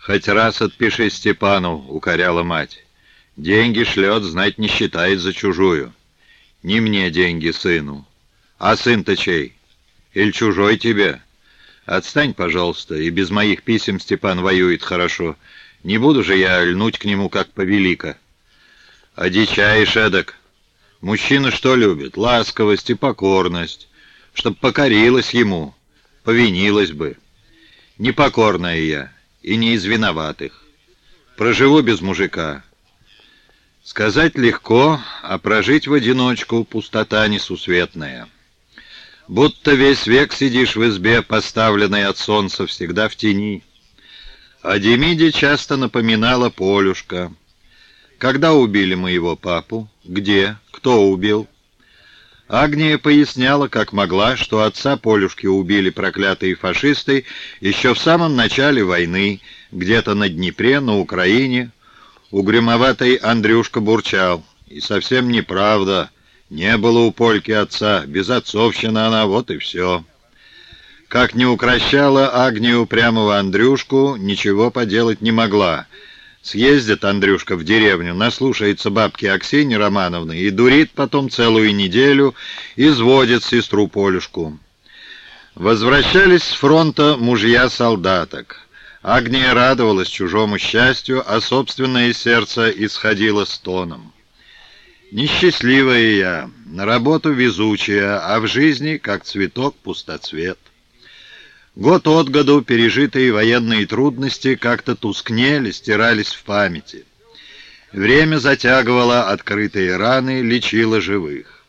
«Хоть раз отпиши Степану», — укоряла мать. «Деньги шлет, знать не считает за чужую. Не мне деньги сыну. А сын-то чей? Или чужой тебе? Отстань, пожалуйста, и без моих писем Степан воюет хорошо. Не буду же я льнуть к нему, как повелика. Одичаешь эдак. Мужчина что любит? Ласковость и покорность. Чтоб покорилась ему, повинилась бы. Непокорная я» и не из виноватых. Проживу без мужика. Сказать легко, а прожить в одиночку пустота несусветная. Будто весь век сидишь в избе, поставленной от солнца, всегда в тени. О Демиде часто напоминала Полюшка. Когда убили моего папу? Где? Кто убил? Агния поясняла, как могла, что отца Полюшки убили проклятые фашисты еще в самом начале войны, где-то на Днепре, на Украине. Угрюмоватый Андрюшка бурчал. И совсем неправда. Не было у Польки отца, безотцовщина она, вот и все. Как не укращала Агния упрямого Андрюшку, ничего поделать не могла — Съездит Андрюшка в деревню, наслушается бабки Аксиньи Романовны и дурит потом целую неделю, изводит сестру Полюшку. Возвращались с фронта мужья солдаток. Агния радовалась чужому счастью, а собственное сердце исходило стоном. Несчастливая я, на работу везучая, а в жизни, как цветок, пустоцвет. Год от году пережитые военные трудности как-то тускнели, стирались в памяти. Время затягивало открытые раны, лечило живых.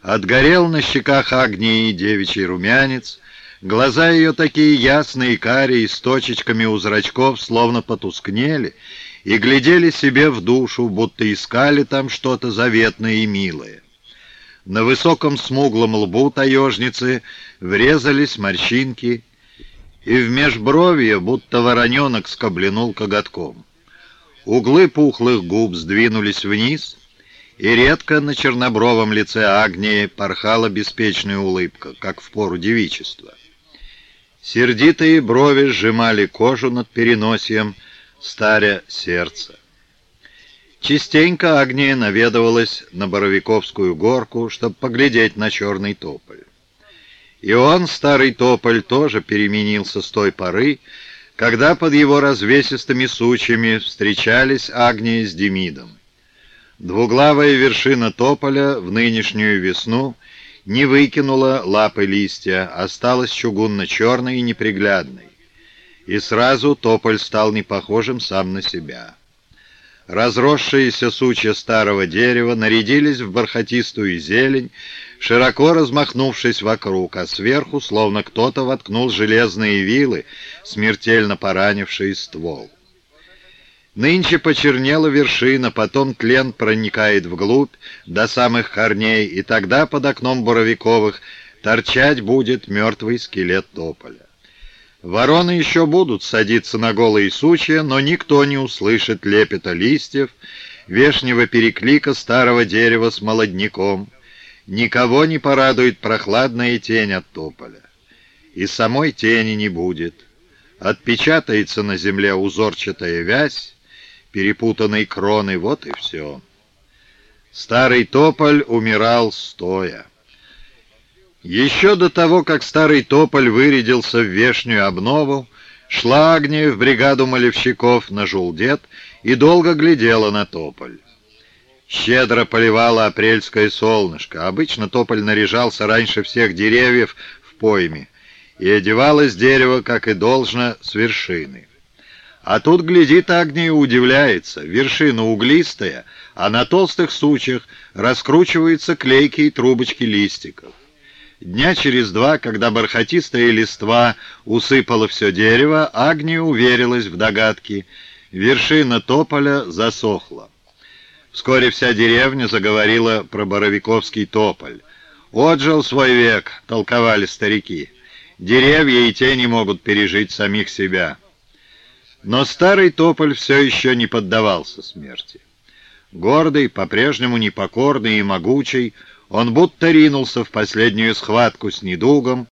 Отгорел на щеках Агнии девичий румянец, глаза ее такие ясные, карие, с точечками у зрачков, словно потускнели, и глядели себе в душу, будто искали там что-то заветное и милое. На высоком смуглом лбу таежницы врезались морщинки, и в межбровье, будто вороненок, скобленул коготком. Углы пухлых губ сдвинулись вниз, и редко на чернобровом лице Агнии порхала беспечная улыбка, как в пору девичества. Сердитые брови сжимали кожу над переносием, старя сердце. Частенько Агния наведывалась на Боровиковскую горку, чтобы поглядеть на черный тополь. И он, старый тополь, тоже переменился с той поры, когда под его развесистыми сучьями встречались Агния с Демидом. Двуглавая вершина тополя в нынешнюю весну не выкинула лапы листья, осталась чугунно-черной и неприглядной. И сразу тополь стал непохожим сам на себя. Разросшиеся сучья старого дерева нарядились в бархатистую зелень, широко размахнувшись вокруг, а сверху, словно кто-то воткнул железные вилы, смертельно поранившие ствол. Нынче почернела вершина, потом тлен проникает вглубь до самых корней, и тогда под окном Боровиковых торчать будет мертвый скелет тополя. Вороны еще будут садиться на голые сучья, но никто не услышит лепета листьев, вешнего переклика старого дерева с молодняком. Никого не порадует прохладная тень от тополя. И самой тени не будет. Отпечатается на земле узорчатая вязь, перепутанной кроны, вот и все. Старый тополь умирал стоя. Еще до того, как старый тополь вырядился в вешнюю обнову, шла Агния в бригаду малевщиков на жулдет и долго глядела на тополь. Щедро поливало апрельское солнышко. Обычно тополь наряжался раньше всех деревьев в пойме и одевалось дерево, как и должно, с вершины. А тут глядит Агния и удивляется. Вершина углистая, а на толстых сучьях раскручиваются клейкие трубочки листиков. Дня через два, когда бархатистая листва усыпала все дерево, Агния уверилась в догадке. Вершина тополя засохла. Вскоре вся деревня заговорила про Боровиковский тополь. «Отжил свой век», — толковали старики. «Деревья и те не могут пережить самих себя». Но старый тополь все еще не поддавался смерти. Гордый, по-прежнему непокорный и могучий, он будто ринулся в последнюю схватку с недугом,